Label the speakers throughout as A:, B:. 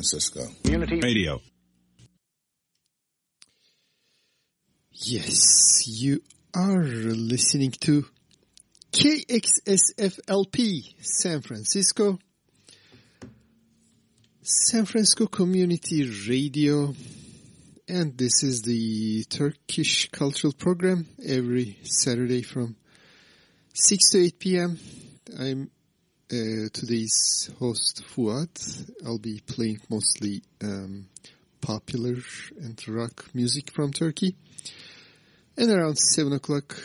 A: Francisco.
B: Community
C: Radio.
D: Yes, you are listening to KXSFLP San Francisco, San Francisco Community Radio, and this is the Turkish Cultural Program every Saturday from 6 to 8 p.m. I'm uh, today's host Fuat. I'll be playing mostly um, popular and rock music from Turkey. And around 7 o'clock,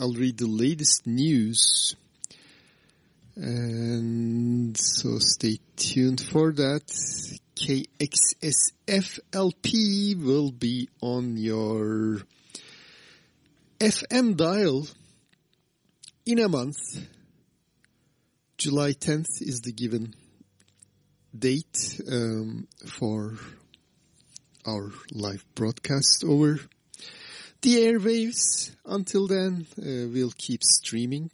D: I'll read the latest news. And so stay tuned for that. KXSFLP will be on your FM dial in a month. July 10th is the given date um, for our live broadcast over the airwaves. Until then, uh, we'll keep streaming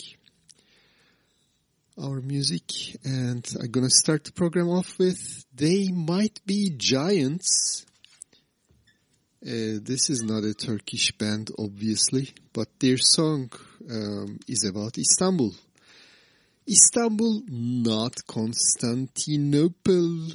D: our music and I'm gonna start the program off with They Might Be Giants. Uh, this is not a Turkish band obviously, but their song um, is about Istanbul. Istanbul, not Constantinople.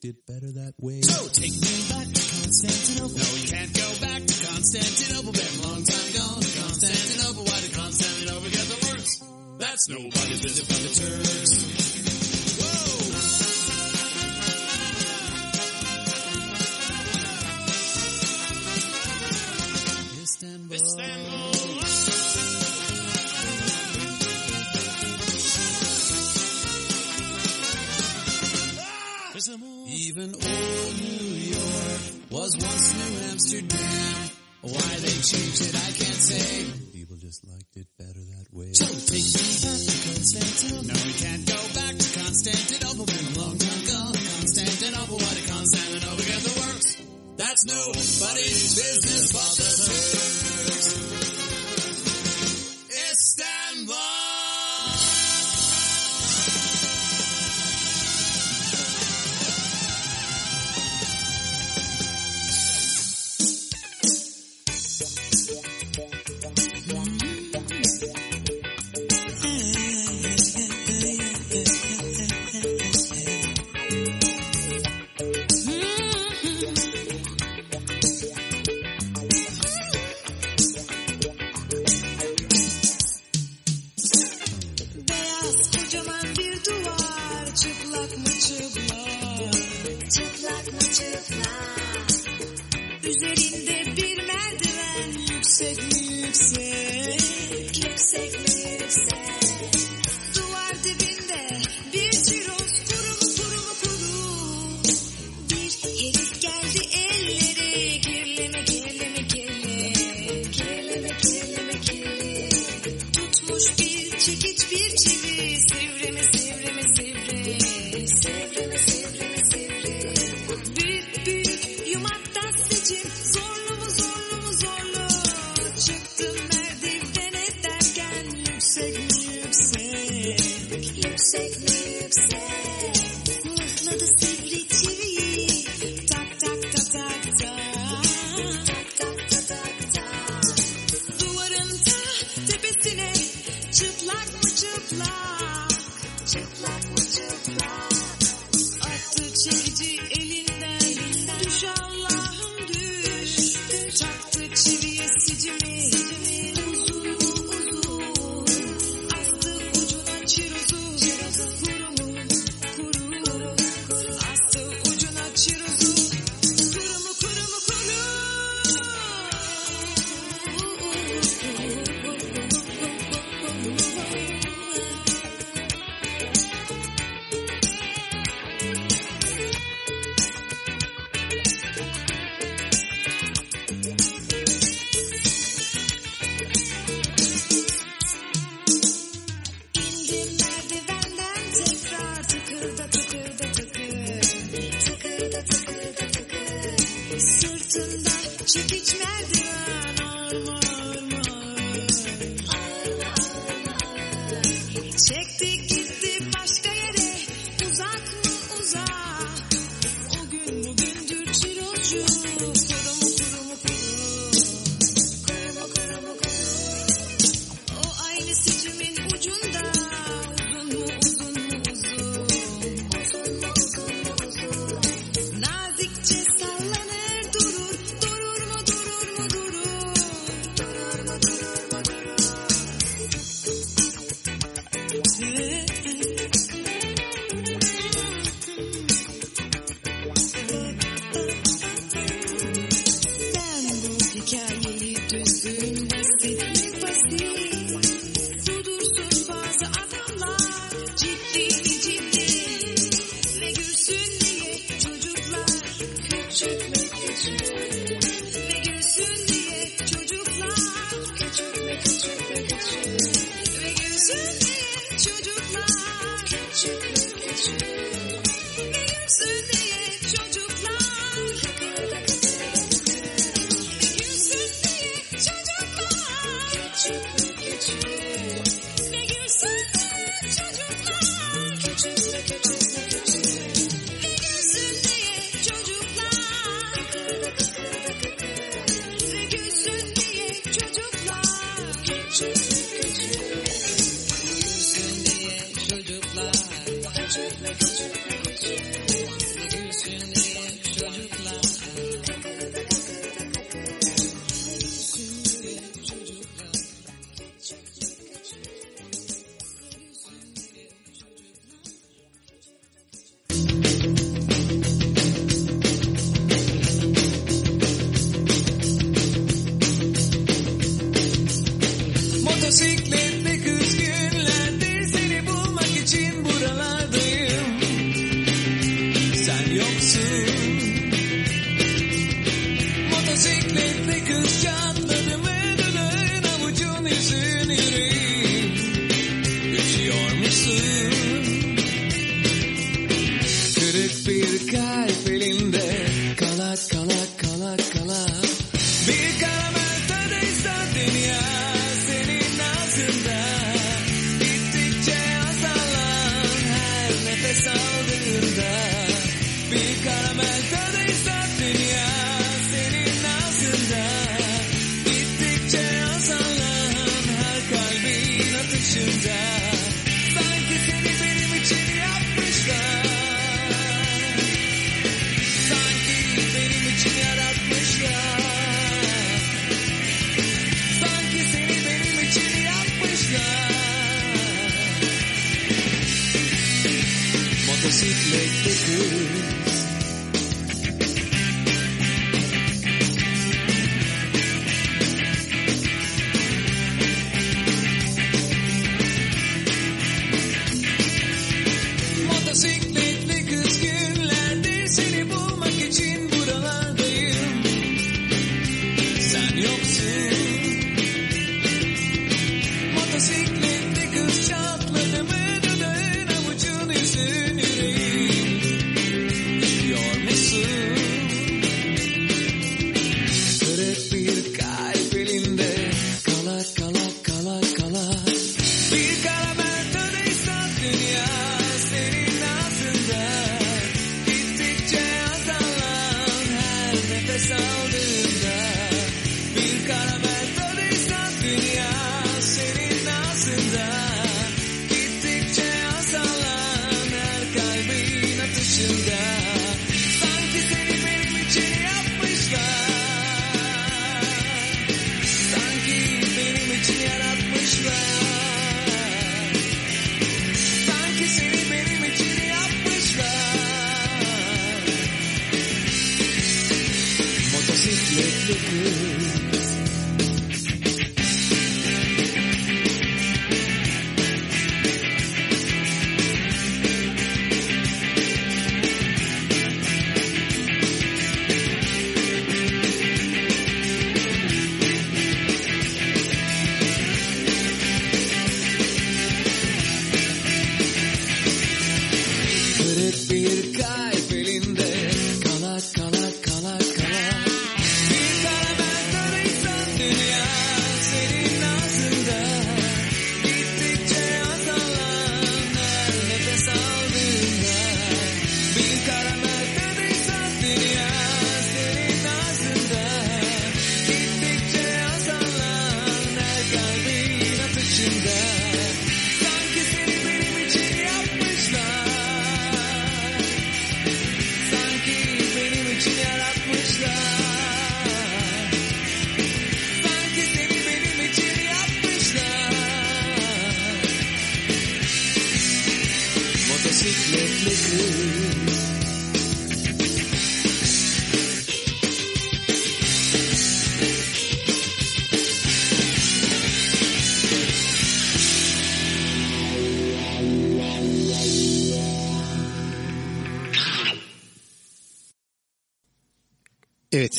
E: Liked it better that way. So take me back to Constantinople. No, you can't go back to Constantinople. Been a long time gone. Constantinople. Why did Constantinople get the worst? That's nobody's business but the Turks.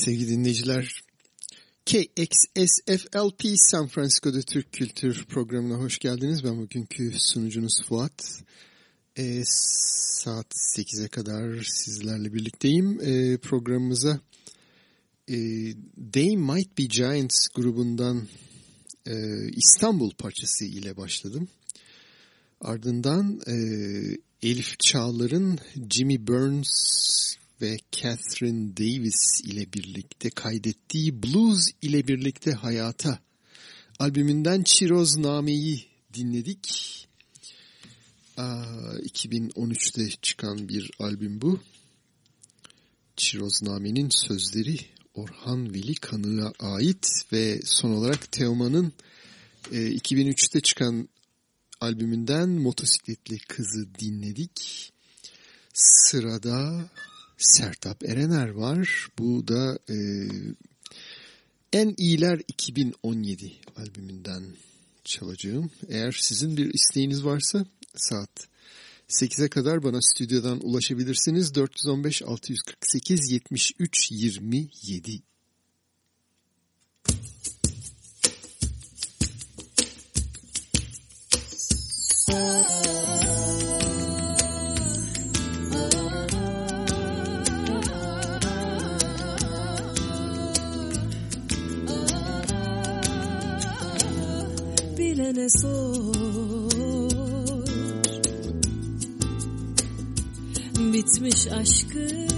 D: Sevgili dinleyiciler. KXSFLP San Francisco'da Türk Kültür programına hoş geldiniz. Ben bugünkü sunucunuz Fuat. Ee, saat 8'e kadar sizlerle birlikteyim. Ee, programımıza e, They Might Be Giants grubundan e, İstanbul parçası ile başladım. Ardından e, Elif Çağlar'ın Jimmy Burns ve Catherine Davis ile birlikte kaydettiği Blues ile birlikte Hayata albümünden Çiroz Name'yi dinledik. Aa, 2013'te çıkan bir albüm bu. Çiroz Name'nin sözleri Orhan Veli Kanık'a ait ve son olarak Teoman'ın e, 2003'te çıkan albümünden Motosikletli Kızı dinledik. Sırada Sertap Erener var. Bu da e, En İyiler 2017 albümünden çalacağım. Eğer sizin bir isteğiniz varsa saat 8'e kadar bana stüdyodan ulaşabilirsiniz. 415 648 73 27
B: bilene sor Bitmiş aşkın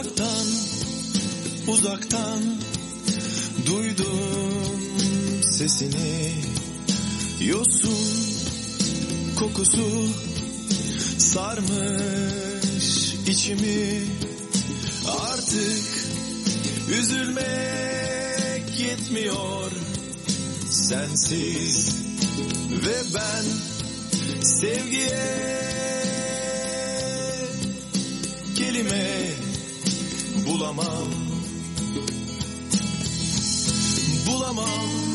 B: uzaktan uzaktan duydum sesini. Yosun kokusu sarmış içimi. Artık üzülmek yetmiyor. Sensiz ve ben sevgiye kelime bulamam. Bulamam.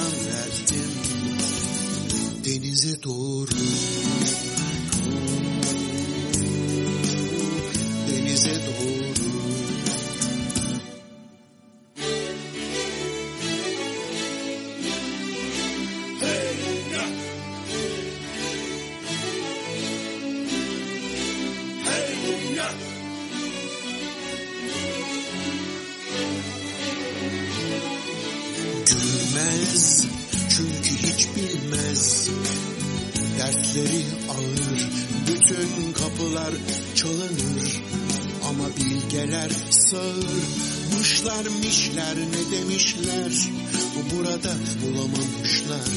F: Çoktan verdim denize doğru Mışlar mişler ne demişler? Bu burada bulamamışlar.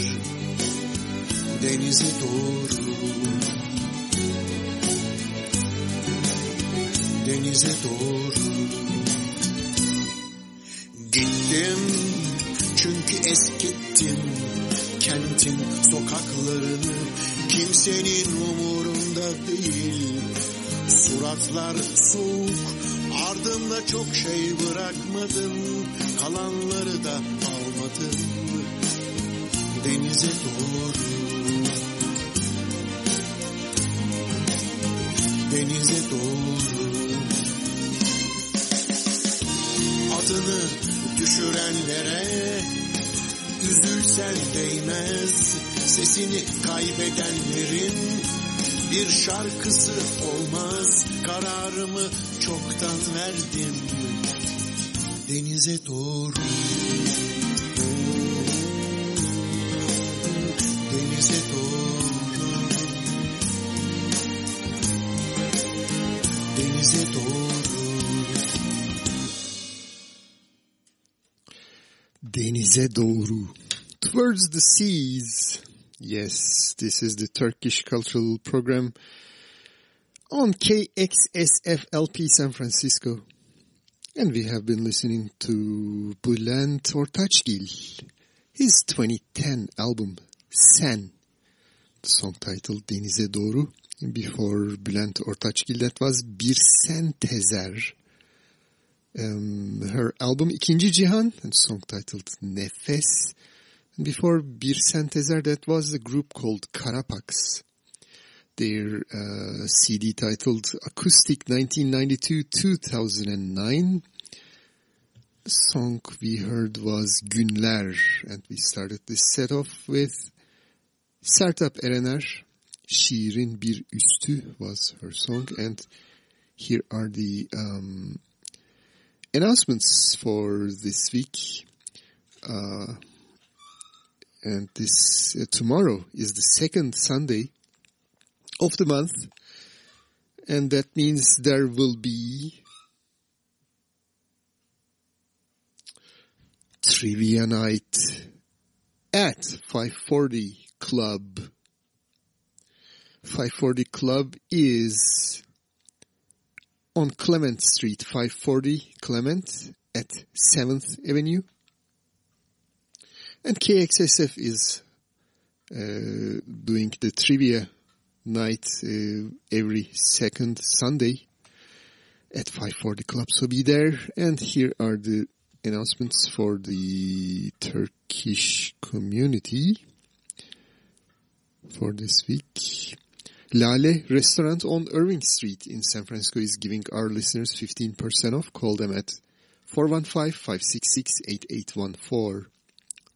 F: Denize doğru. Denize doğru. Gittim çünkü eskittim kentin sokaklarını. Kimsenin umurunda değil. Suratlar soğuk ardımda çok şey bırakmadım kalanları da almadım. Denize doğru denize doğru. Adını düşürenlere üzülsen değmez sesini kaybedenlerin bir şarkısı olmaz. Kararımı çoktan verdim. Denize doğru. Denize doğru. Denize doğru.
D: Denize doğru. Towards the seas. Yes, this is the Turkish cultural program on KXSFLP San Francisco. And we have been listening to Bülent Ortaçgil, his 2010 album Sen, the song titled Denize Doğru. Before Bülent Ortaçgil, that was Birsen Tezer um, her album İkinci Cihan and song titled Nefes. And before Birsen Tezer that was a group called Karapaks. Their uh, CD titled Acoustic 1992-2009. The song we heard was Günler and we started this set off with Sertab Erener. Şiirin Bir Üstü was her song and here are the um, announcements for this week. Uh, and this uh, tomorrow is the second Sunday of the month, and that means there will be trivia night at 540 Club. 540 Club is on Clement Street, 540 Clement at 7th Avenue. And KXSF is uh, doing the trivia night uh, every second Sunday at 540 Club. So be there. And here are the announcements for the Turkish community for this week. Lale restaurant on Irving Street in San Francisco is giving our listeners 15% off. Call them at 415-566-8814.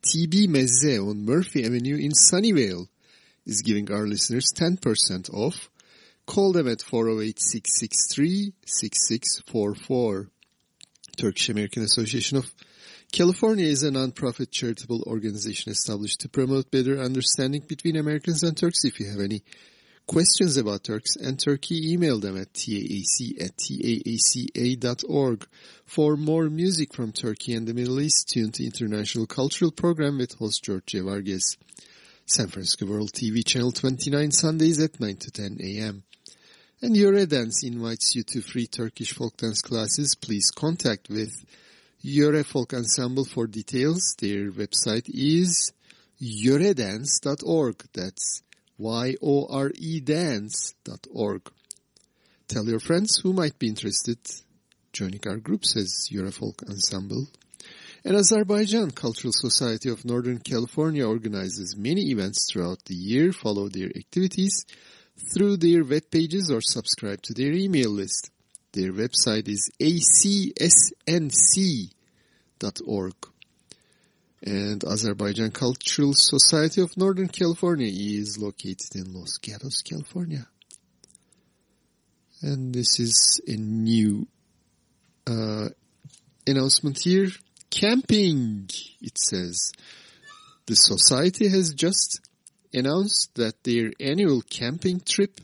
D: TB Mezze on Murphy Avenue in Sunnyvale is giving our listeners 10% off. Call them at 408-663-6644. Turkish American Association of California is a non-profit charitable organization established to promote better understanding between Americans and Turks. If you have any questions about Turks and Turkey, email them at taac at taaca.org. For more music from Turkey and the Middle East, tune to International Cultural Program with host George Vargas. San Francisco World TV Channel 29 Sundays at 9 to 10 a.m. And Yore Dance invites you to free Turkish folk dance classes. Please contact with Yore Folk Ensemble for details. Their website is yoredance.org. That's Y-O-R-E dance.org. Tell your friends who might be interested. Joining our group says Yore Folk Ensemble. And Azerbaijan Cultural Society of Northern California organizes many events throughout the year. Follow their activities through their web pages or subscribe to their email list. Their website is acsnc.org. And Azerbaijan Cultural Society of Northern California is located in Los Gatos, California. And this is a new uh, announcement here. Camping, it says. The society has just announced that their annual camping trip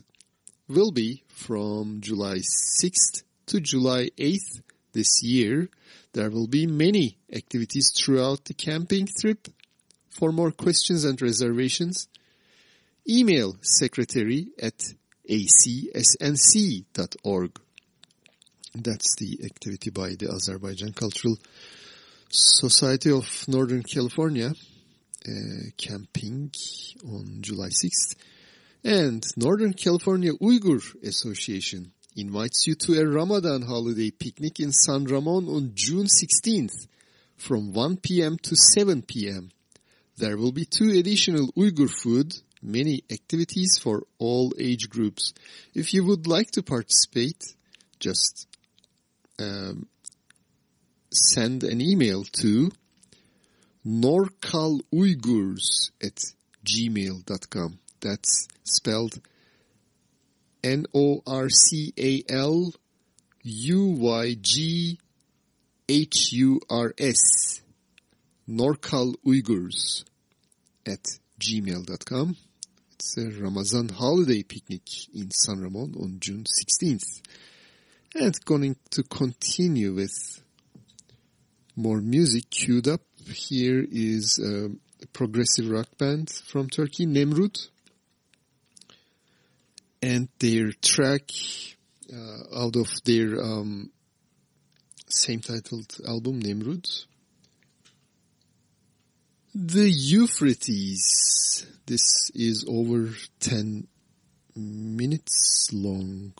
D: will be from July 6th to July 8th this year. There will be many activities throughout the camping trip. For more questions and reservations, email secretary at acsnc.org. That's the activity by the Azerbaijan Cultural Society of Northern California uh, camping on July 6th. And Northern California Uyghur Association invites you to a Ramadan holiday picnic in San Ramon on June 16th from 1 p.m. to 7 p.m. There will be two additional Uyghur food, many activities for all age groups. If you would like to participate, just um, send an email to norcaluyghurs at gmail.com. That's spelled N-O-R-C-A-L-U-Y-G-H-U-R-S. Norcal Uyghurs at gmail.com. It's a Ramazan holiday picnic in San Ramon on June 16th. And going to continue with more music queued up. Here is a progressive rock band from Turkey, Nemrud. And their track uh, out of their um, same titled album, Nemrud. The Euphrates. This is over 10 minutes long.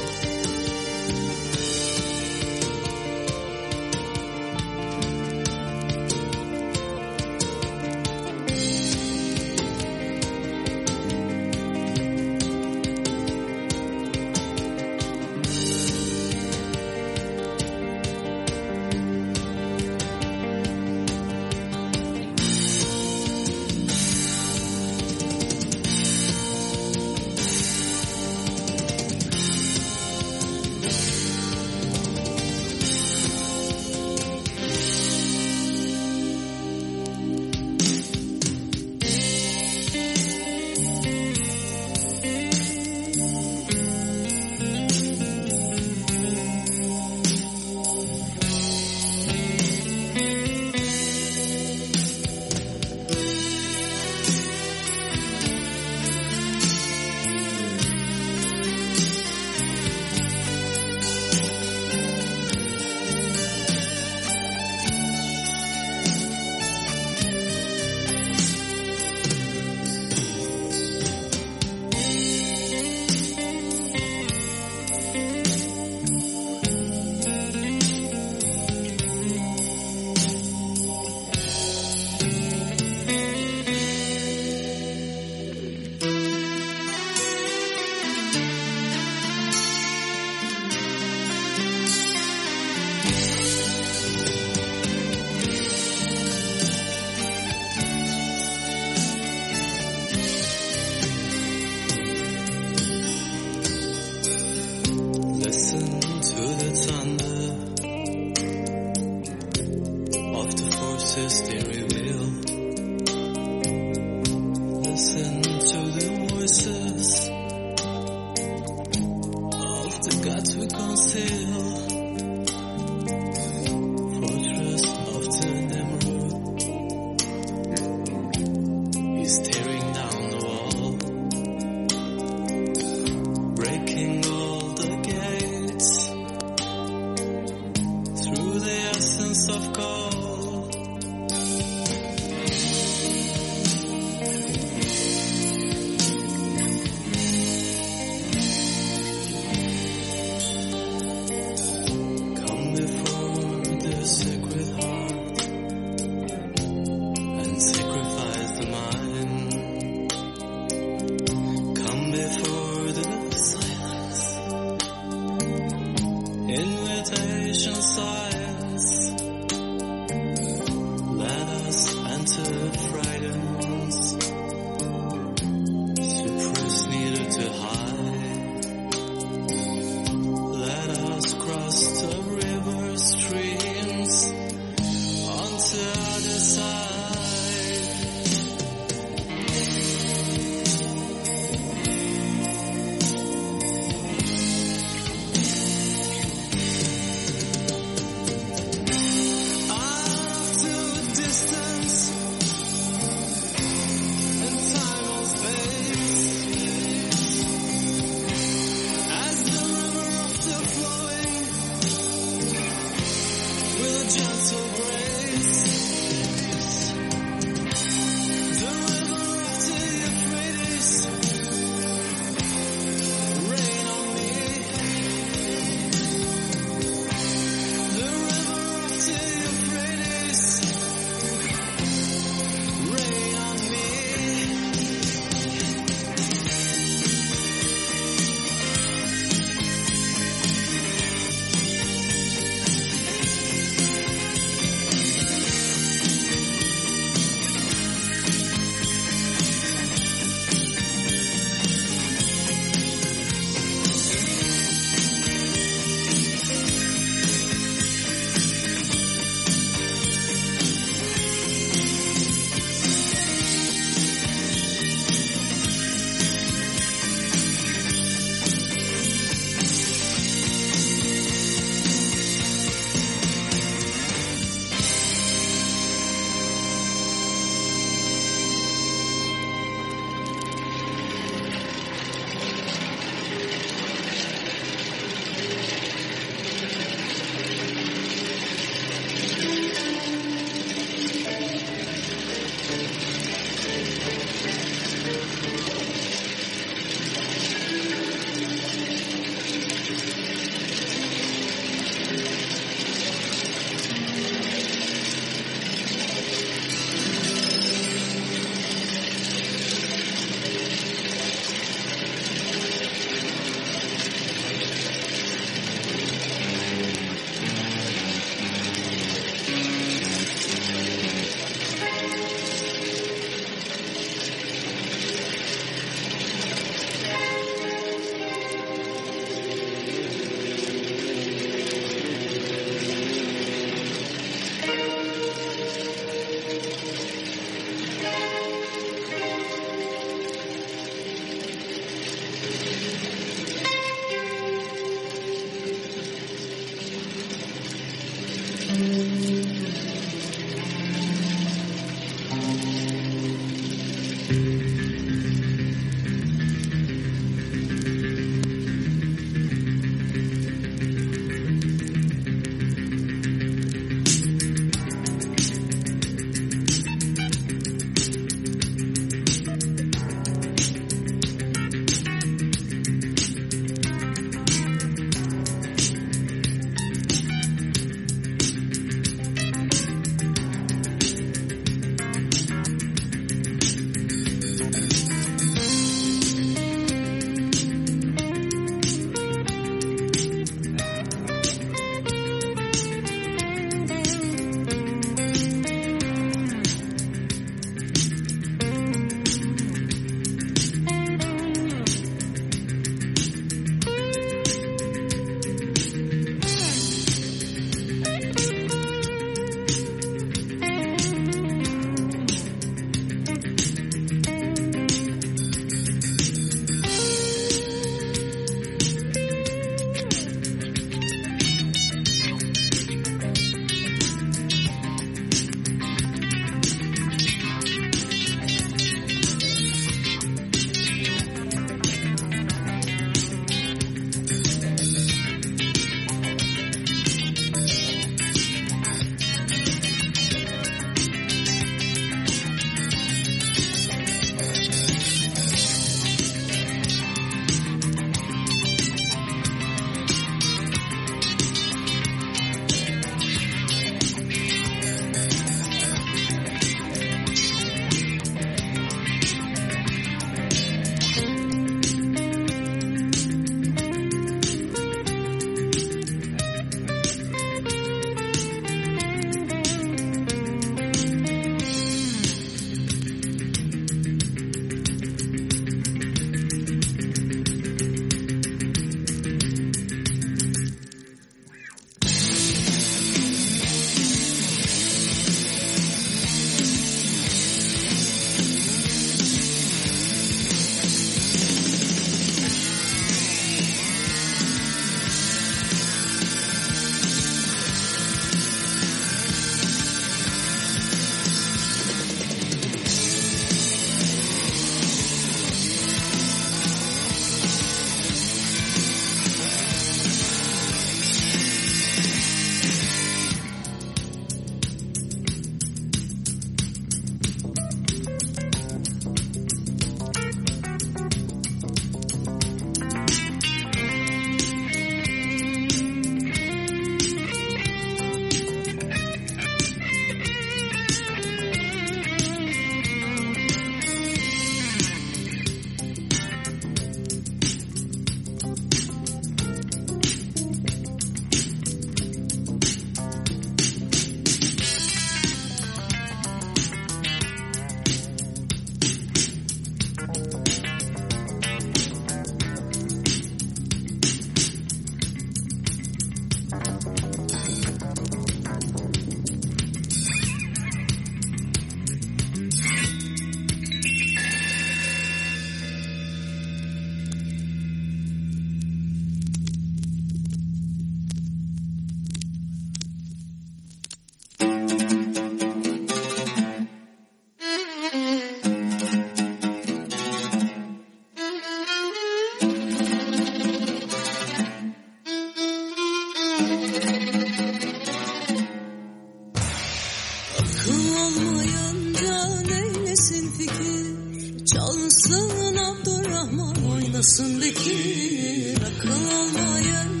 B: Çalsın Abdurrahman. Oynasın Bekir Akıl almayan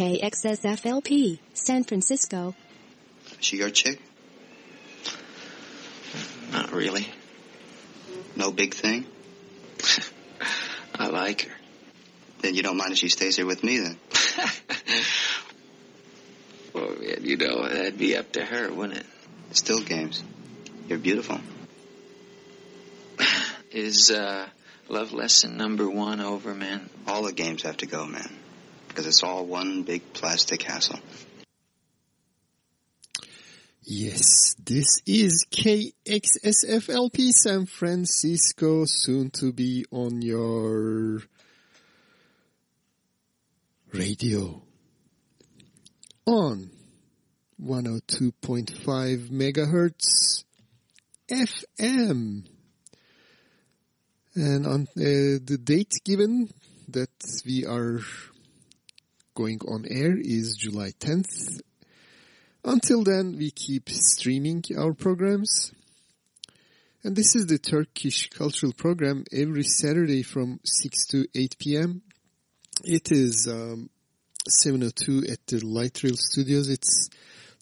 G: KXSFLP, San Francisco.
H: She your chick?
I: Not really.
H: No big thing?
I: I like her.
H: Then you don't mind if she stays here with me then?
I: Well, yeah, you know, that'd be up to her, wouldn't it?
H: Still games. You're beautiful.
I: Is, uh, love lesson number one over, man?
H: All the games have to go, man. Because it's all one big plastic hassle.
D: Yes, this is KXSFLP San Francisco, soon to be on your radio on 102.5 megahertz FM. And on uh, the date given that we are going on air is July 10th. Until then, we keep streaming our programs. And this is the Turkish Cultural Program every Saturday from 6 to 8 p.m. It is um, 7.02 at the Light Rail Studios. It's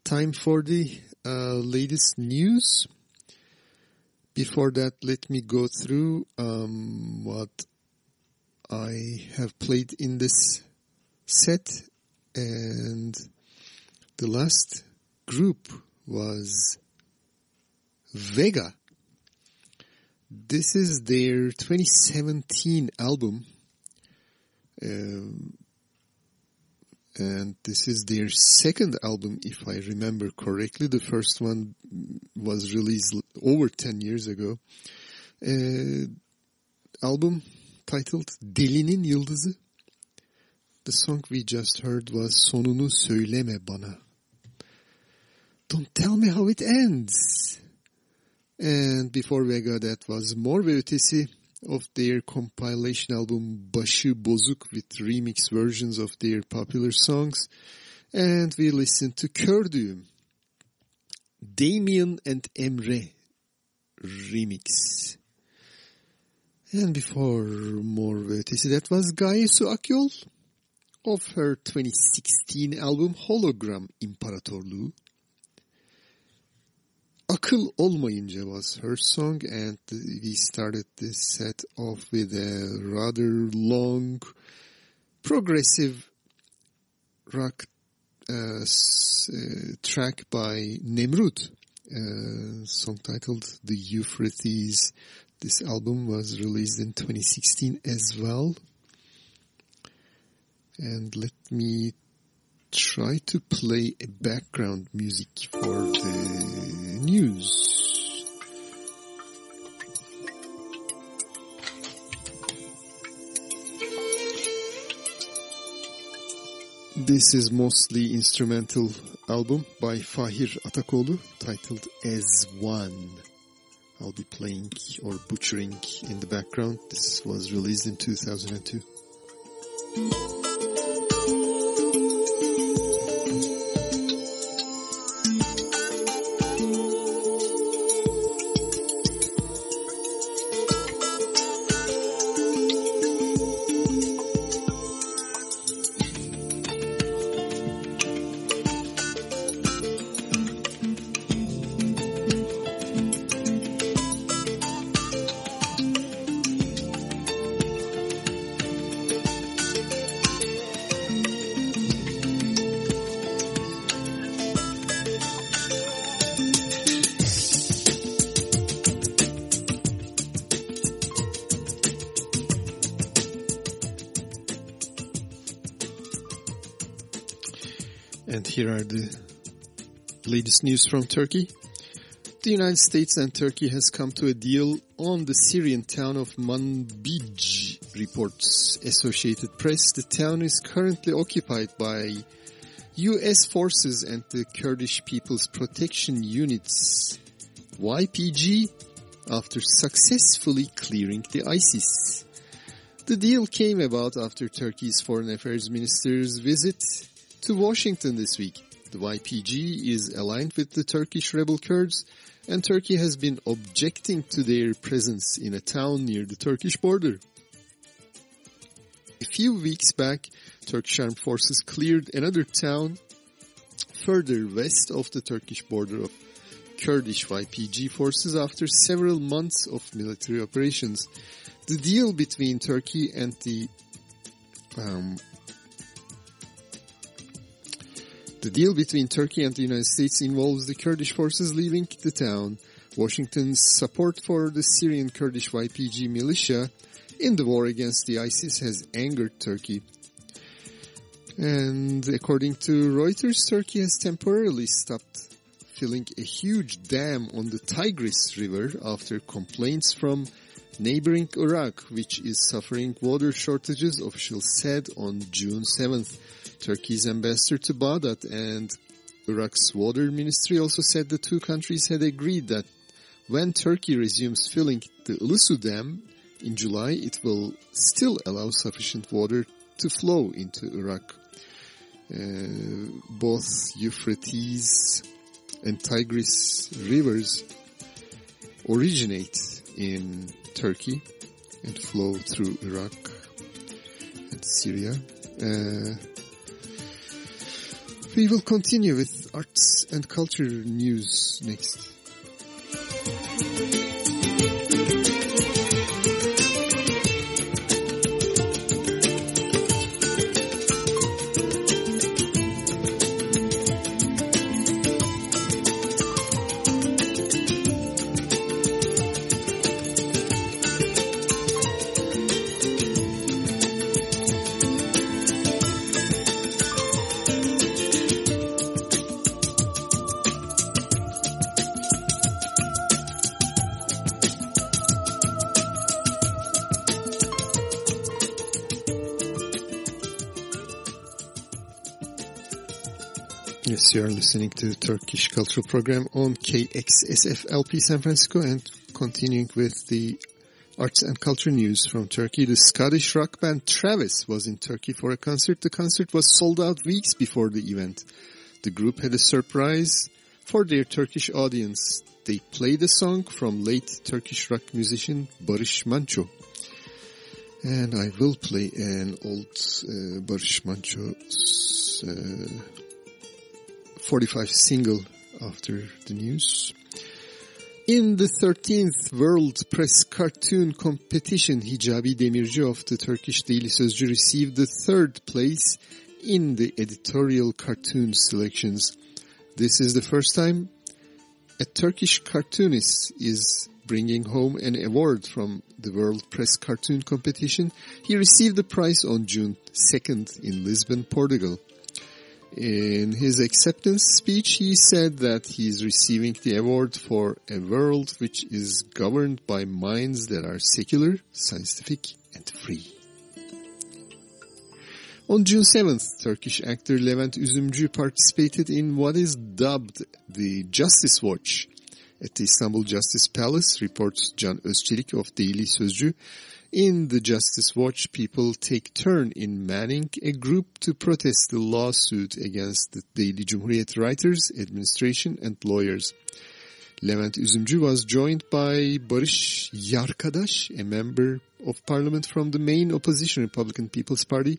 D: time for the uh, latest news. Before that, let me go through um, what I have played in this set. And the last group was Vega. This is their 2017 album. Um, and this is their second album, if I remember correctly. The first one was released over 10 years ago. Uh, album titled Delinin Yıldızı. The song we just heard was Sonunu Söyleme Bana. Don't tell me how it ends. And before Vega that was Mor ve Ötesi of their compilation album Başı Bozuk with remix versions of their popular songs. And we listened to Kör Düğüm, Demian and Emre remix. And before Mor ve Ötesi that was Gaye Su Akyol of her 2016 album Hologram İmparatorluğu. Akıl Olmayınca was her song and we started this set off with a rather long progressive rock uh, uh, track by Nemrud, uh, song titled The Euphrates. This album was released in 2016 as well. And let me try to play a background music for the news. This is mostly instrumental album by Fahir Atakoğlu titled As One. I'll be playing or butchering in the background. This was released in 2002. And here are the latest news from Turkey. The United States and Turkey has come to a deal on the Syrian town of Manbij, reports Associated Press. The town is currently occupied by U.S. forces and the Kurdish People's Protection Units, YPG, after successfully clearing the ISIS. The deal came about after Turkey's foreign affairs minister's visit to Washington this week. The YPG is aligned with the Turkish rebel Kurds and Turkey has been objecting to their presence in a town near the Turkish border. A few weeks back, Turkish armed forces cleared another town further west of the Turkish border of Kurdish YPG forces after several months of military operations. The deal between Turkey and the um, the deal between Turkey and the United States involves the Kurdish forces leaving the town. Washington's support for the Syrian Kurdish YPG militia in the war against the ISIS has angered Turkey. And according to Reuters, Turkey has temporarily stopped filling a huge dam on the Tigris River after complaints from neighboring Iraq, which is suffering water shortages, officials said on June 7th. Turkey's ambassador to Baghdad and Iraq's water ministry also said the two countries had agreed that when Turkey resumes filling the Ilısu Dam in July, it will still allow sufficient water to flow into Iraq. Uh, both Euphrates and Tigris rivers originate in Turkey and flow through Iraq and Syria. Uh, we will continue with arts and culture news next. Yes, you are listening to the Turkish Cultural Program on KXSFLP San Francisco and continuing with the arts and culture news from Turkey. The Scottish rock band Travis was in Turkey for a concert. The concert was sold out weeks before the event. The group had a surprise for their Turkish audience. They played a song from late Turkish rock musician Barış Manço. And I will play an old uh, Barış Manço's uh, 45 single after the news. In the 13th World Press Cartoon Competition, Hicabi Demirci of the Turkish Daily Sözcü received the third place in the editorial cartoon selections. This is the first time a Turkish cartoonist is bringing home an award from the World Press Cartoon Competition. He received the prize on June 2nd in Lisbon, Portugal. In his acceptance speech, he said that he is receiving the award for a world which is governed by minds that are secular, scientific, and free. On June 7th, Turkish actor Levent Üzümcü participated in what is dubbed the Justice Watch at the Istanbul Justice Palace, reports Can Özçelik of Daily Sözcü. In the Justice Watch, people take turn in manning a group to protest the lawsuit against the Daily Cumhuriyet writers, administration and lawyers. Levent Üzümcü was joined by Barış Yarkadaş, a member of parliament from the main opposition Republican People's Party,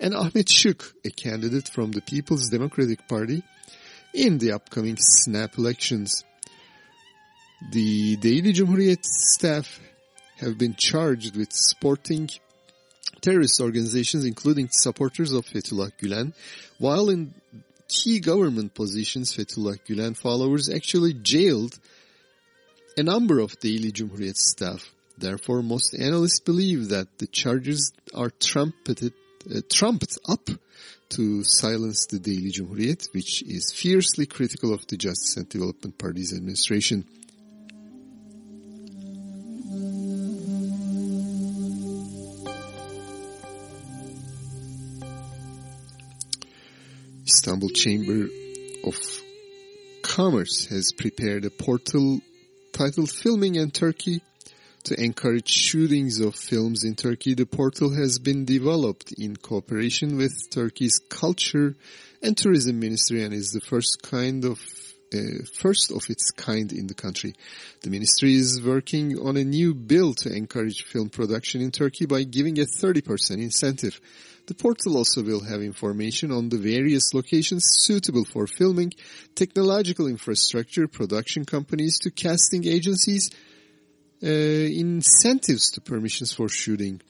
D: and Ahmet Şık, a candidate from the People's Democratic Party, in the upcoming snap elections. The Daily Cumhuriyet staff have been charged with supporting terrorist organizations, including supporters of Fethullah Gülen, while in key government positions, Fethullah Gülen followers actually jailed a number of Daily Cumhuriyet staff. Therefore, most analysts believe that the charges are trumpeted, uh, trumped up to silence the Daily Cumhuriyet, which is fiercely critical of the Justice and Development Party's administration. Istanbul Chamber of Commerce has prepared a portal titled Filming in Turkey to encourage shootings of films in Turkey. The portal has been developed in cooperation with Turkey's Culture and Tourism Ministry and is the first kind of uh, first of its kind in the country. The ministry is working on a new bill to encourage film production in Turkey by giving a 30% incentive. The portal also will have information on the various locations suitable for filming, technological infrastructure, production companies to casting agencies, uh, incentives to permissions for shooting.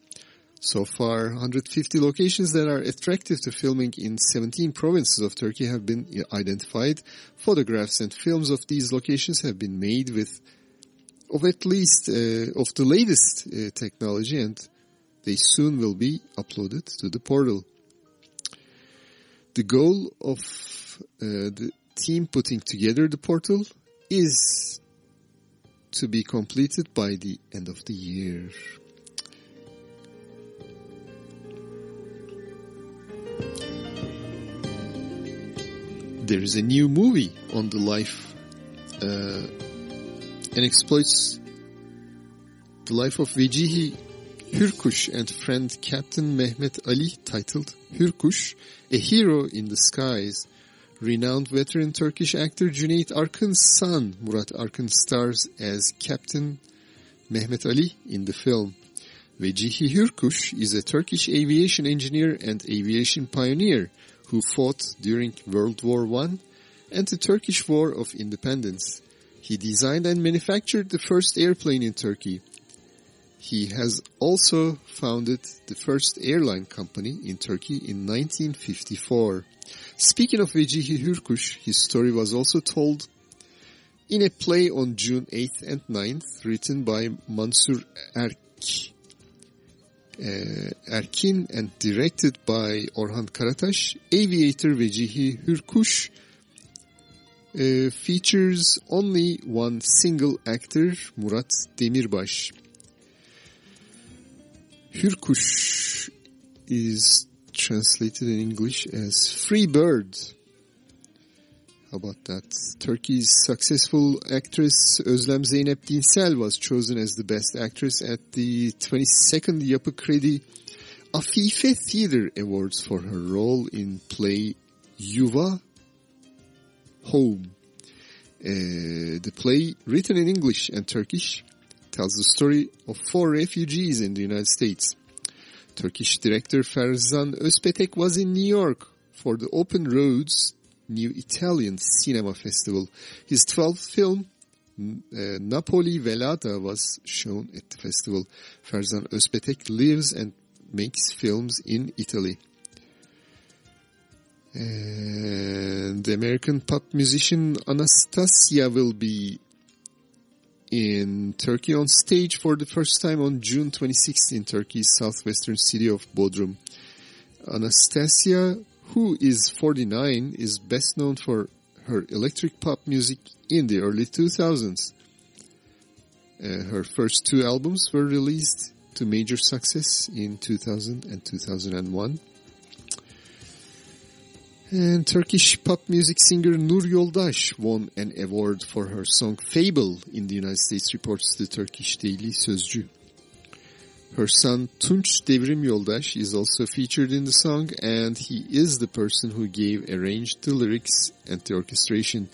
D: So far, 150 locations that are attractive to filming in 17 provinces of Turkey have been identified. Photographs and films of these locations have been made with of at least uh, of the latest uh, technology and they soon will be uploaded to the portal. The goal of uh, the team putting together the portal is to be completed by the end of the year. There is a new movie on the life uh, and exploits the life of Vecihi Hürkuş and friend Captain Mehmet Ali titled Hürkuş, A Hero in the Skies. Renowned veteran Turkish actor Cüneyt Arkın's son Murat Arkın stars as Captain Mehmet Ali in the film. Vecihi Hürkuş is a Turkish aviation engineer and aviation pioneer who fought during World War I and the Turkish War of Independence. He designed and manufactured the first airplane in Turkey. He has also founded the first airline company in Turkey in 1954. Speaking of Vecihi Hürkuş, his story was also told in a play on June 8th and 9th written by Mansur Erk. Uh, Erkin and directed by Orhan Karataş, Aviator Vecihi Hürkuş uh, features only one single actor, Murat Demirbaş. Hürkuş is translated in English as free bird. How about that? Turkey's successful actress Özlem Zeynep Dinsel was chosen as the best actress at the 22nd Yapı Kredi Afife Theatre Awards for her role in play Yuva Home. Uh, the play, written in English and Turkish, tells the story of four refugees in the United States. Turkish director Ferzan Özpetek was in New York for the Open Roads New Italian Cinema Festival. His 12th film, uh, Napoli Velata, was shown at the festival. Ferzan Özpetek lives and makes films in Italy. And the American pop musician Anastacia will be in Turkey on stage for the first time on June 26th in Turkey's southwestern city of Bodrum. Anastacia, who is 49, is best known for her electric pop music in the early 2000s. Uh, her first two albums were released to major success in 2000 and 2001. And Turkish pop music singer Nur Yoldaş won an award for her song Fable in the United States, reports the Turkish daily Sözcü. Her son Tunç Devrim Yoldaş is also featured in the song and he is the person who gave arranged the lyrics and the orchestration.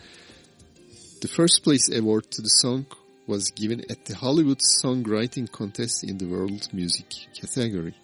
D: The first place award to the song was given at the Hollywood Songwriting Contest in the World Music category.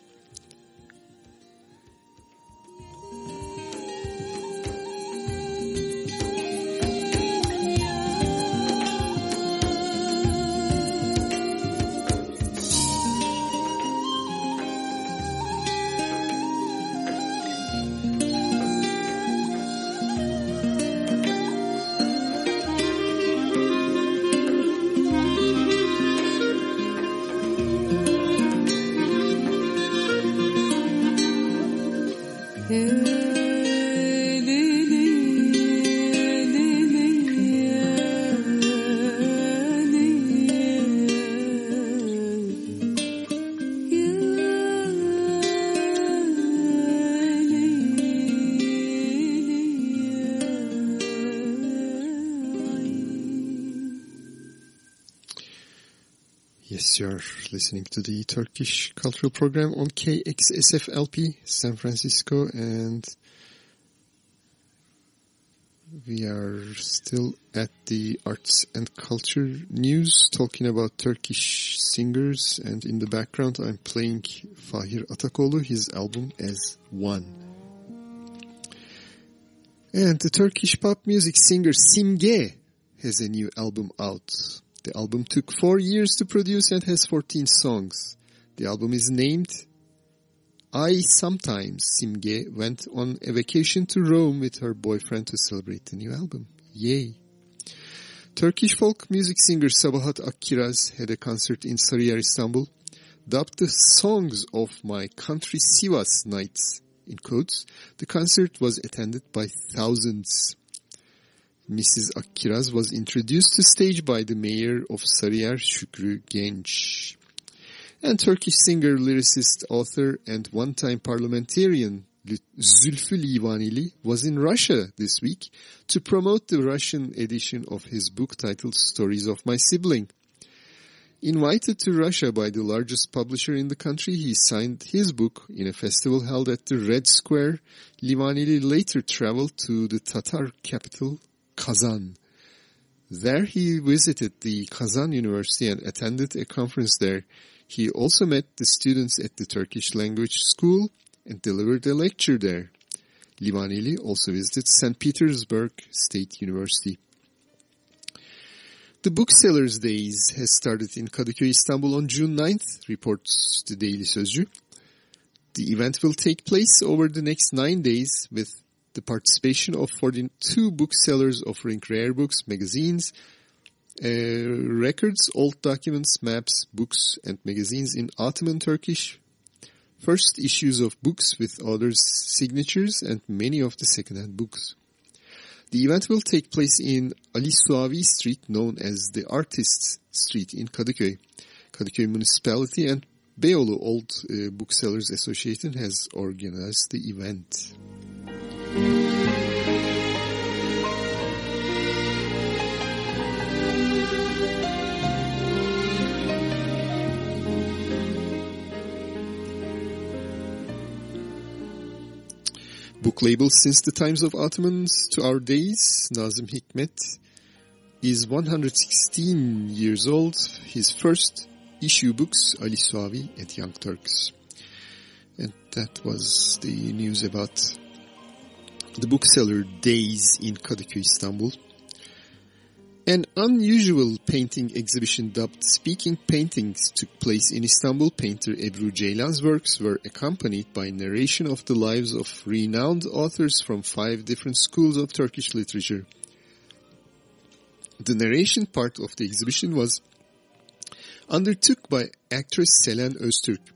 D: Listening to the Turkish Cultural Program on KXSFLP San Francisco and We are still at the arts and culture news, talking about Turkish singers, and in the background I'm playing Fahir Atakoğlu, his album as One. And the Turkish pop music singer Simge has a new album out. The album took four years to produce and has 14 songs. The album is named I Sometimes. Simge went on a vacation to Rome with her boyfriend to celebrate the new album. Yay. Turkish folk music singer Sabahat Akkiraz had a concert in Sarıyer, Istanbul. Dubbed the Songs of My Country Sivas Nights, in quotes, the concert was attended by thousands. Mrs. Akkiraz was introduced to stage by the mayor of Sarıyer, Şükrü Genç. And Turkish singer, lyricist, author, and one-time parliamentarian Zülfü Livaneli was in Russia this week to promote the Russian edition of his book titled Stories of My Sibling. Invited to Russia by the largest publisher in the country, he signed his book in a festival held at the Red Square. Livaneli later traveled to the Tatar capital, Kazan. There he visited the Kazan University and attended a conference there. He also met the students at the Turkish language school and delivered a lecture there. Livaneli also visited St. Petersburg State University. The Booksellers Days has started in Kadıköy, Istanbul on June 9th, reports the Daily Sözcü. The event will take place over the next nine days with the participation of 42 booksellers offering rare books, magazines, uh, records, old documents, maps, books, and magazines in Ottoman Turkish, first issues of books with authors' signatures, and many of the second-hand books. The event will take place in Ali Suavi Street, known as the Artists Street in Kadıköy. Kadıköy Municipality and Beyoğlu Old uh, Booksellers Association has organized the event. Book label since the times of Ottomans to our days, Nazım Hikmet is 116 years old. His first issue books, Ali Suavi and Young Turks. And that was the news about the bookseller days in Kadıköy, Istanbul. An unusual painting exhibition dubbed Speaking Paintings took place in Istanbul. Painter Ebru Ceylan's works were accompanied by narration of the lives of renowned authors from five different schools of Turkish literature. The narration part of the exhibition was undertook by actress Selen Öztürk.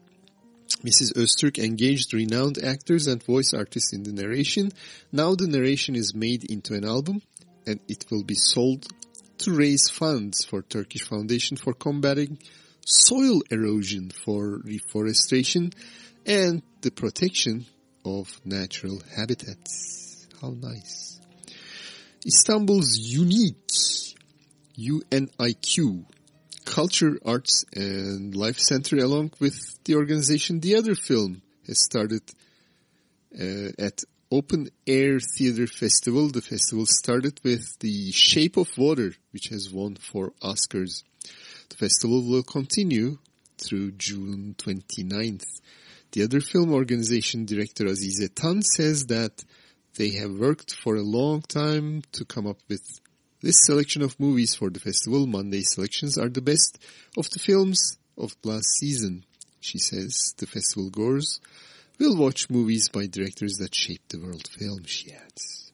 D: Mrs. Öztürk engaged renowned actors and voice artists in the narration. Now the narration is made into an album and it will be sold to raise funds for Turkish Foundation for combating soil erosion for reforestation and the protection of natural habitats. How nice. Istanbul's unique UNIQ Culture, Arts and Life Center along with the organization The Other Film has started uh, at Open Air Theater Festival. The festival started with The Shape of Water, which has won four Oscars. The festival will continue through June 29th. The other film organization director Azize Tan says that they have worked for a long time to come up with this selection of movies for the festival. Monday selections are the best of the films of last season. She says the festival goers will watch movies by directors that shaped the world film, she adds.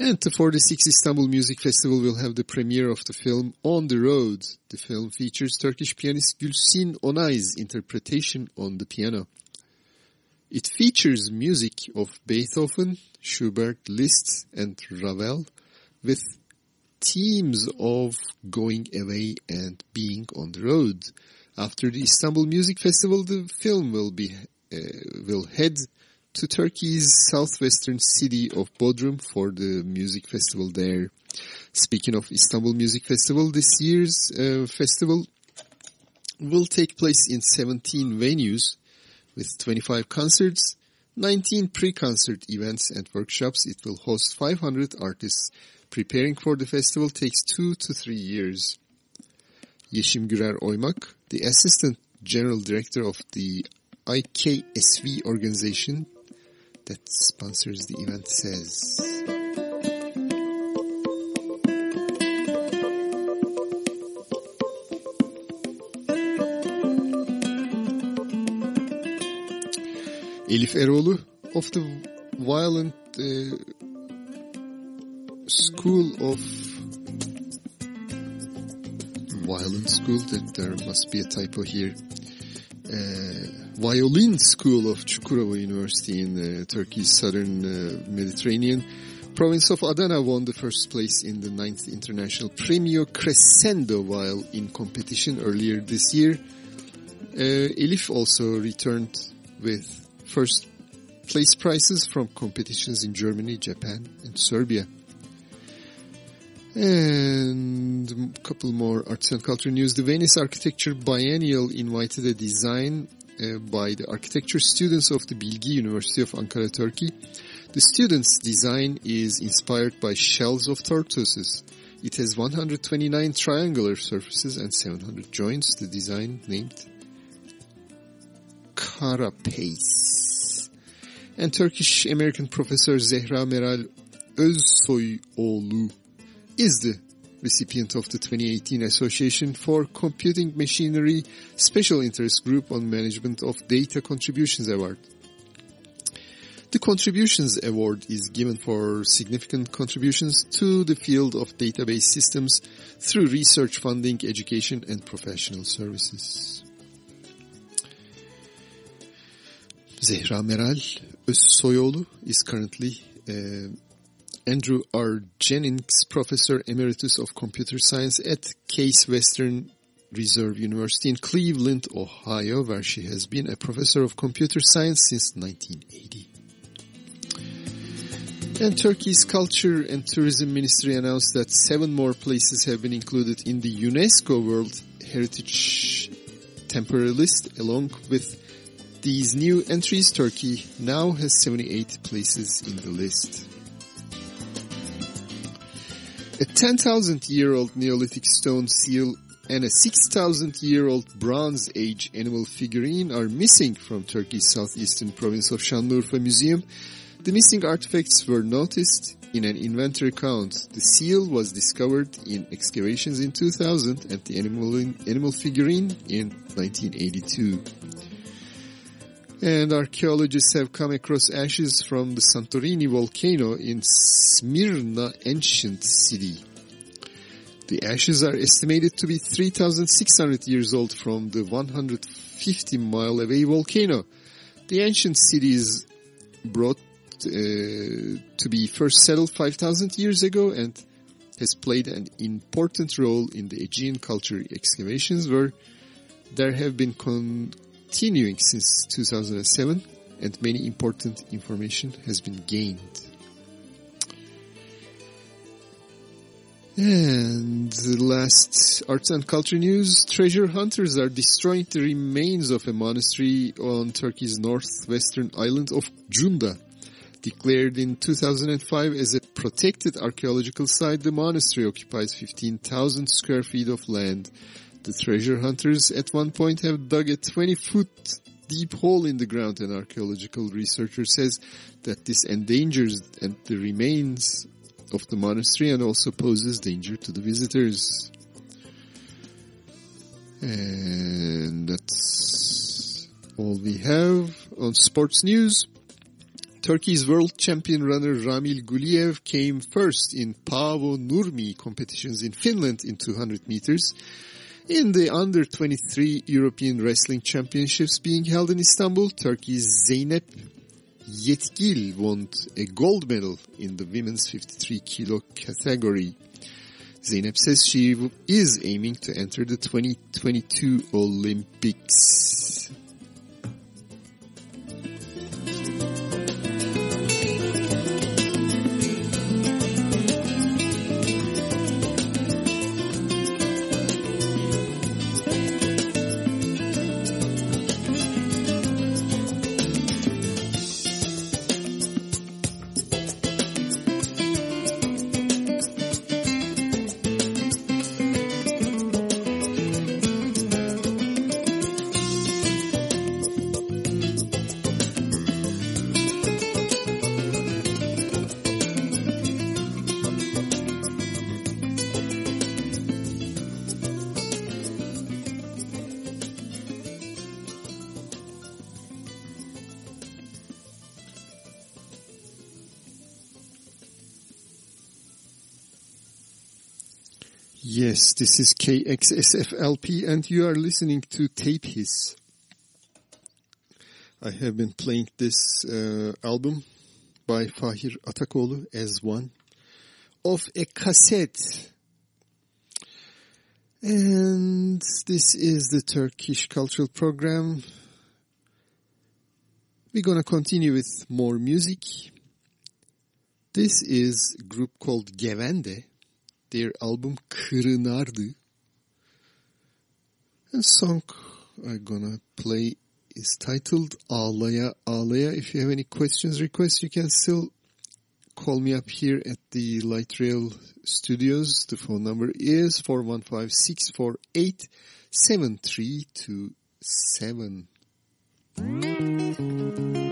D: And the 46th Istanbul Music Festival will have the premiere of the film On the Road. The film features Turkish pianist Gülsin Onay's interpretation on the piano. It features music of Beethoven, Schubert, Liszt, and Ravel, with themes of going away and being on the road. After the Istanbul Music Festival, the film will be uh, will head to Turkey's southwestern city of Bodrum for the music festival there. Speaking of Istanbul Music Festival, this year's uh, festival will take place in 17 venues with 25 concerts, 19 pre-concert events and workshops. It will host 500 artists. Preparing for the festival takes two to three years. Yeşim Gürer Oymak, the Assistant General Director of the IKSV organization that sponsors the event says. Elif Eroğlu of the Violent uh, School of violin School, that there must be a typo here. Uh, Violin School of Çukurova University in uh, Turkey's southern uh, Mediterranean province of Adana won the first place in the ninth international Premio Crescendo Violin competition earlier this year. Uh, Elif also returned with first place prizes from competitions in Germany, Japan, and Serbia. And a couple more arts and culture news. The Venice Architecture Biennial invited a design uh, by the architecture students of the Bilgi University of Ankara, Turkey. The students' design is inspired by shells of tortoises. It has 129 triangular surfaces and 700 joints. The design named Karapace. And Turkish-American professor Zehra Meral Özsoyoğlu is the recipient of the 2018 Association for Computing Machinery Special Interest Group on Management of Data Contributions Award. The Contributions Award is given for significant contributions to the field of database systems through research funding, education, and professional services. Zehra Meral Özsoyoğlu is currently uh, Andrew R. Jennings Professor Emeritus of Computer Science at Case Western Reserve University in Cleveland, Ohio, where she has been a professor of computer science since 1980. And Turkey's Culture and Tourism Ministry announced that seven more places have been included in the UNESCO World Heritage Temporary List. Along with these new entries, Turkey now has 78 places in the list. A 10,000-year-old Neolithic stone seal and a 6,000-year-old Bronze Age animal figurine are missing from Turkey's southeastern province of Şanlıurfa Museum. The missing artifacts were noticed in an inventory count. The seal was discovered in excavations in 2000 and the animal, animal figurine in 1982. And archaeologists have come across ashes from the Santorini volcano in Smyrna ancient city. The ashes are estimated to be 3,600 years old from the 150 mile away volcano. The ancient city is brought uh, to be first settled 5,000 years ago and has played an important role in the Aegean culture excavations where there have been con continuing since 2007 and many important information has been gained. And the last arts and culture news, treasure hunters are destroying the remains of a monastery on Turkey's northwestern island of Cunda. Declared in 2005 as a protected archaeological site, the monastery occupies 15,000 square feet of land. The treasure hunters at one point have dug a 20 foot deep hole in the ground. An archaeological researcher says that this endangers the remains of the monastery and also poses danger to the visitors. And that's all we have on sports news. Turkey's world champion runner Ramil Guliev came first in Paavo Nurmi competitions in Finland in 200 meters. In the under 23 European Wrestling Championships being held in Istanbul, Turkey's Zeynep Yetgil won a gold medal in the women's 53 kilo category. Zeynep says she is aiming to enter the 2022 Olympics.
J: This is KXSFLP and you are listening to Tape His. I have been playing this uh, album by Fahir Atakoğlu as one of a cassette. And this is the Turkish Cultural Program. We're gonna continue with more music. This is a group called Gevende. Their album Kırınardı. And song I'm gonna play is titled Ağlaya Ağlaya. If you have any questions, requests, you can still call me up here at the Light Rail Studios. The phone number is 415-648-7327.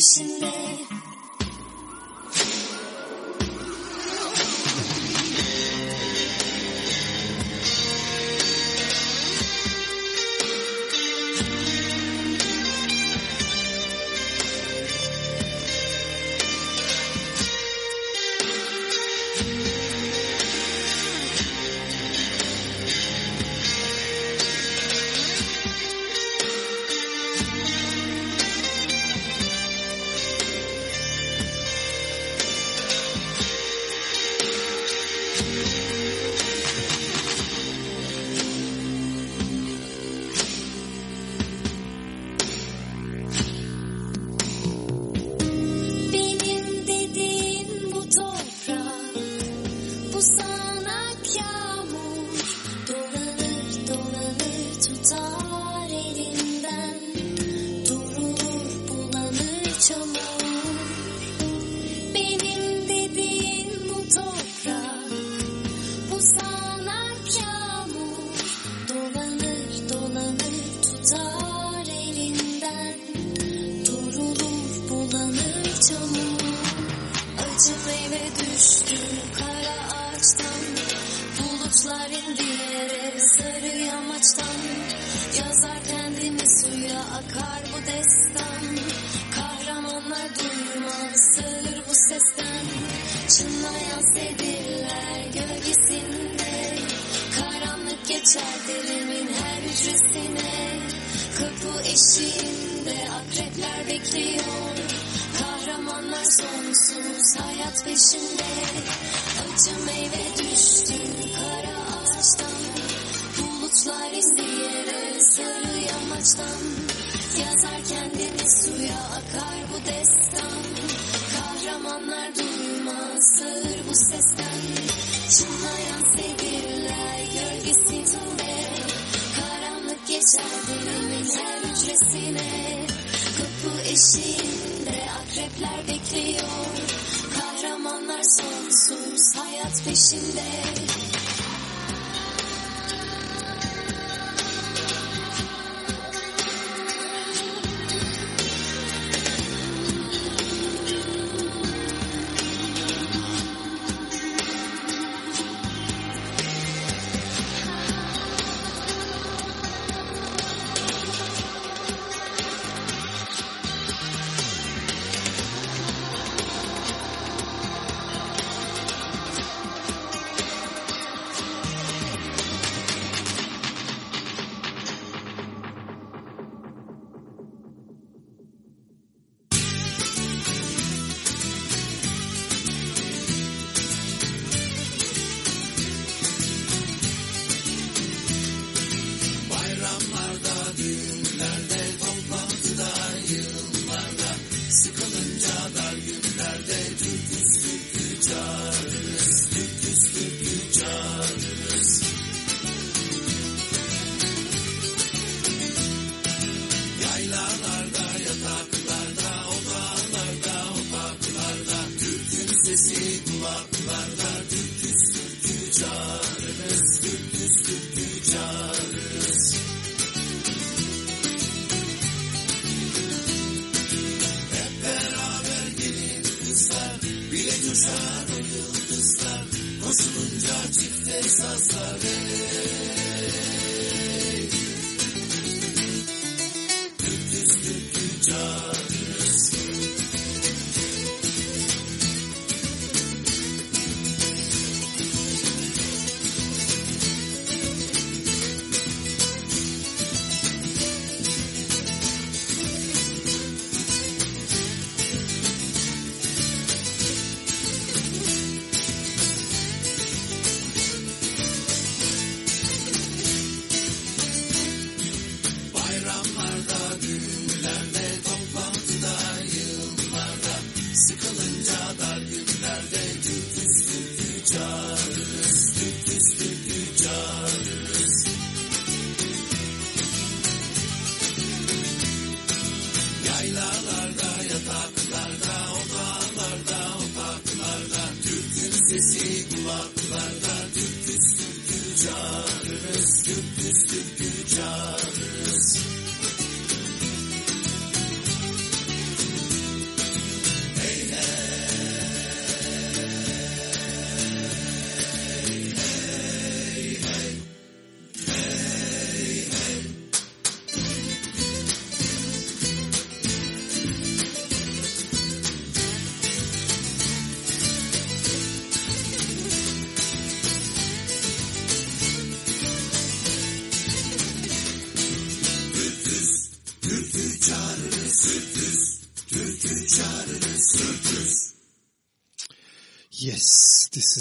D: 心里。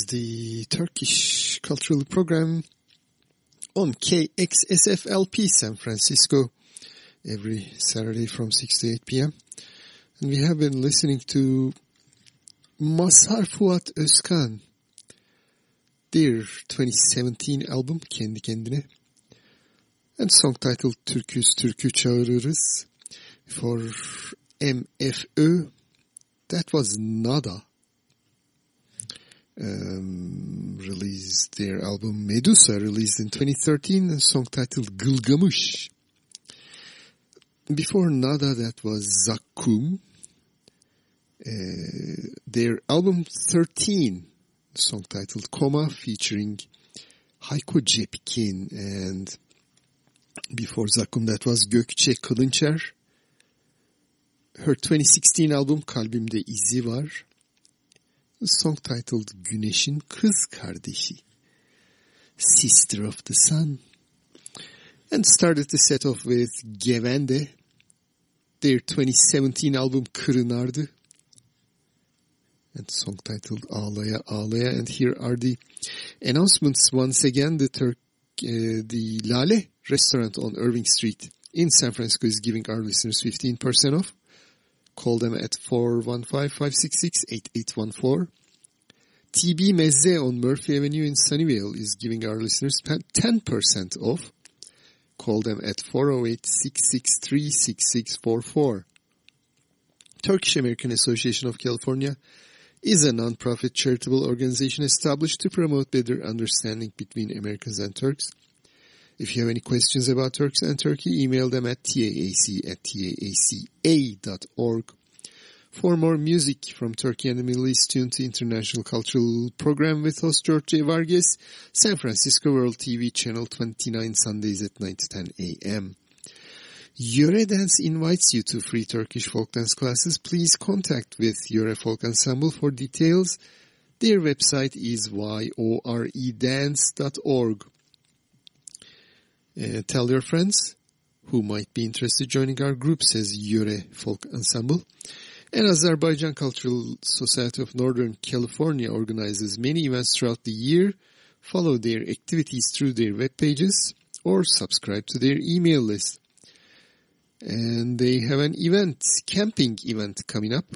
D: The Turkish cultural program on KXSFLP San Francisco every Saturday from 6 to 8 p.m. And we have been listening to Mazhar Fuat Özkan, their 2017 album Kendi Kendine and song titled Türk'üz Türkü Çağırırız for MFÖ. That was Nada. Um, released their album Medusa, released in 2013, a song titled Gılgamış. Before Nada, that was Zakkum. Uh, their album 13, song titled Koma, featuring Hayko Cepkin. And before Zakkum, that was Gökçe Kılınçer. Her 2016 album Kalbimde İzi Var. Song titled Güneşin Kız Kardeşi. Sister of the Sun. And started the set off with Gevende. Their 2017 album Kırınardı. And song titled Ağlaya Ağlaya. And here are the announcements once again. The Turk, uh, the Lale restaurant on Irving Street in San Francisco is giving our listeners 15% off. Call them at 415-566-8814. TB Mezze on Murphy Avenue in Sunnyvale is giving our listeners 10% off. Call them at 408-663-6644. Turkish American Association of California is a non-profit charitable organization established to promote better understanding between Americans and Turks. If you have any questions about Turks and Turkey, email them at taac at taaca.org. For more music from Turkey and the Middle East, tune to International Cultural Program with host George. Vargas, San Francisco World TV, Channel 29, Sundays at 9 to 10 a.m. Yöre Dance invites you to free Turkish folk dance classes. Please contact with Yöre Folk Ensemble for details. Their website is yoredance.org. Uh, tell your friends who might be interested joining our group, says Yöre Folk Ensemble. And Azerbaijan Cultural Society of Northern California organizes many events throughout the year. Follow their activities through their web pages or subscribe to their email list. And they have an event, camping event coming up.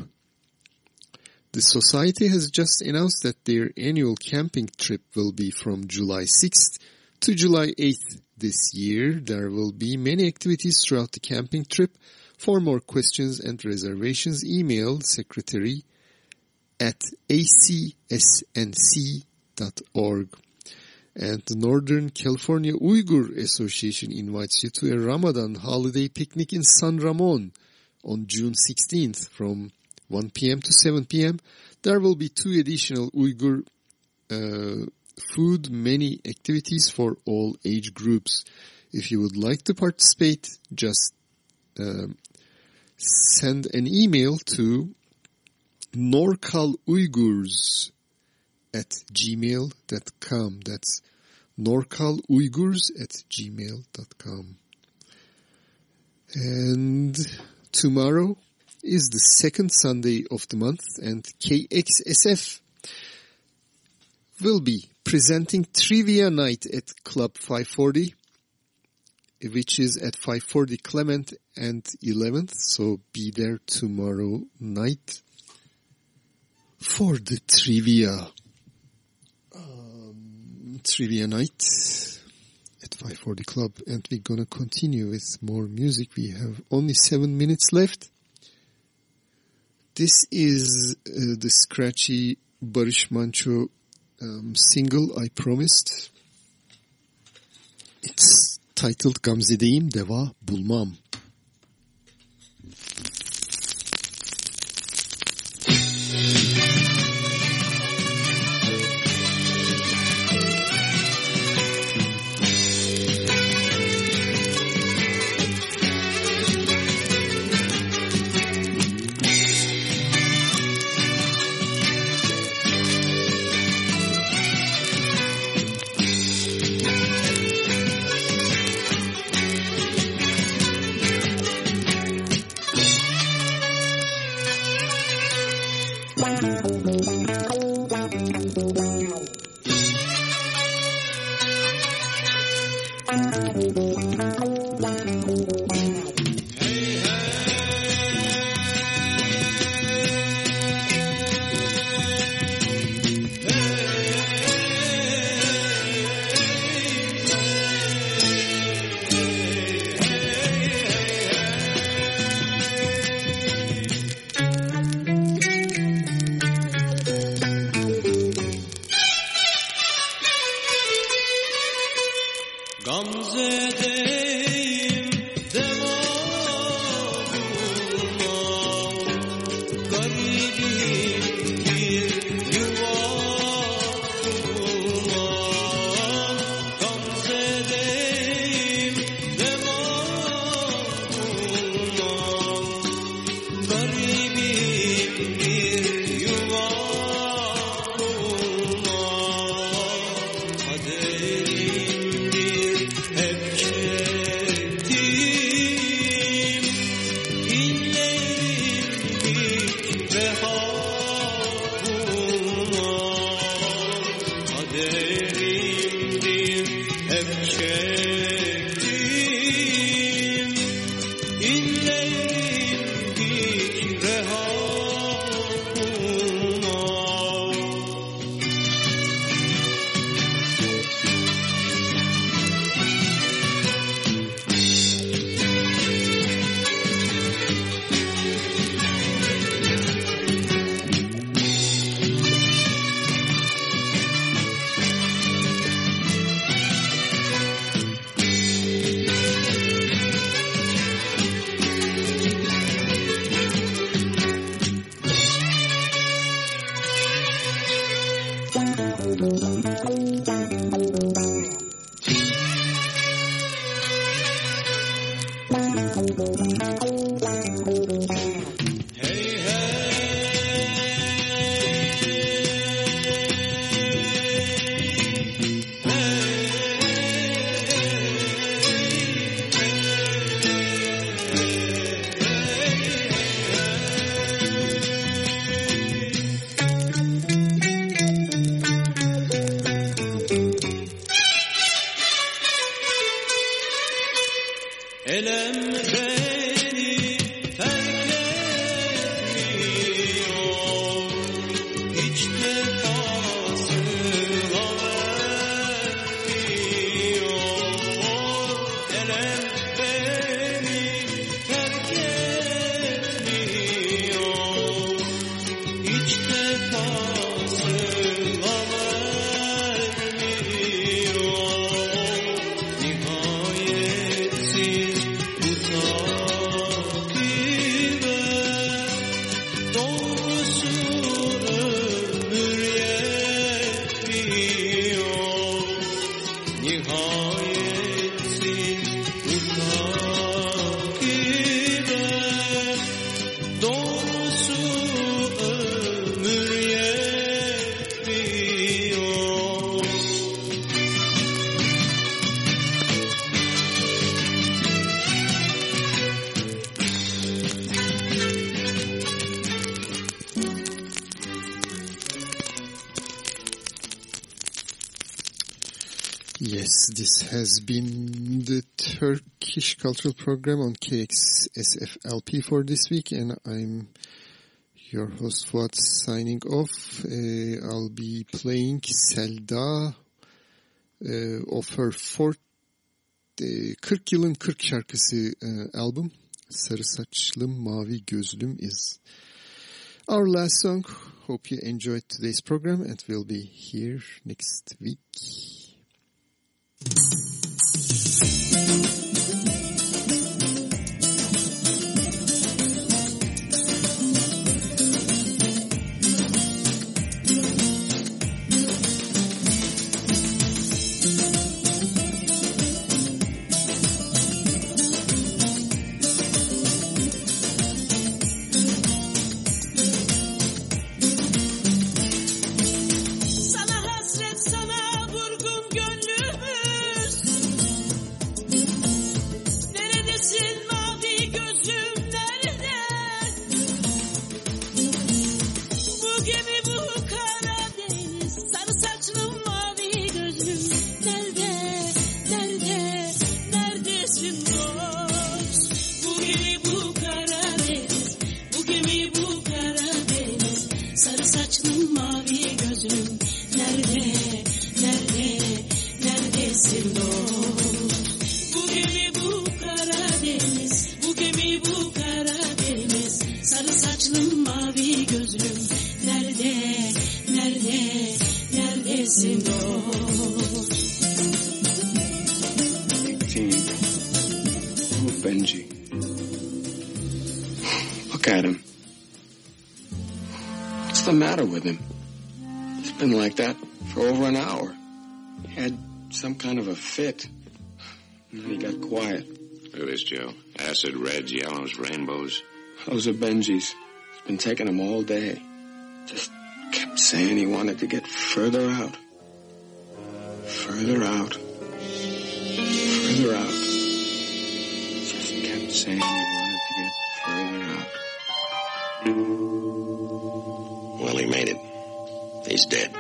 D: The society has just announced that their annual camping trip will be from July 6th to July 8th this year. There will be many activities throughout the camping trip. For more questions and reservations, email secretary at acsnc.org. And the Northern California Uyghur Association invites you to a Ramadan holiday picnic in San Ramon on June 16th from 1 p.m. to 7 p.m. There will be two additional Uyghur uh, food many activities for all age groups. If you would like to participate, just um, send an email to norcaluyghurs at gmail.com. That's norcaluyghurs at gmail.com. And tomorrow is the second Sunday of the month and KXSF will be presenting Trivia Night at Club 540 which is at 540 Clement and 11th. So be there tomorrow night for the trivia. Um, trivia night at 540 Club. And we're going to continue with more music. We have only seven minutes left. This is uh, the scratchy Barış Manço um, single I promised. It's titled Gamze'deyim Deva Bulmam.
J: Gamze'deyim
D: has been the Turkish Cultural Program on KXSFLP for this week, and I'm your host Fuat signing off. Uh, I'll be playing Selda uh, of her fourth uh, 40 yılın 40 şarkısı uh, album. Sarı saçlım mavi gözlüm is
K: Our last song. Hope you enjoyed today's program and we'll be here next week.
I: With him? He's been like that for over an hour. He had some kind of a fit. And then he got quiet.
L: Look at this, Joe. Acid, reds, yellows, rainbows.
I: Those are Benji's. He's been taking them all day. Just kept saying he wanted to get further out. Further out. Further out. Just kept saying
L: He's dead.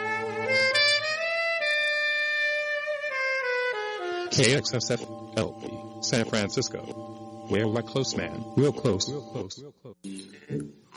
M: KXSFLP, San Francisco. We're close man. Real close. Real close.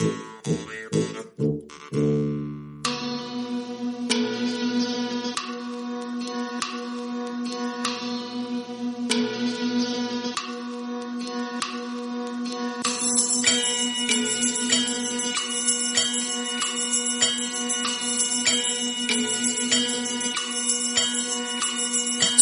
N: Come on.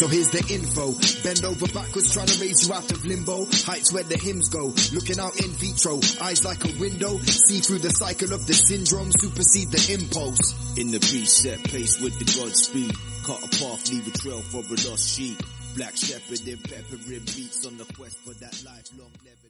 N: Here's the info. Bend over backwards trying to raise you out of limbo. Heights where the hymns go. Looking out in vitro. Eyes like a window. See through the cycle of the syndrome. Supersede the impulse.
O: In the preset pace with the Godspeed. Cut a path, leave a trail for a lost sheep. Black shepherd and peppering beats on the quest for that lifelong level.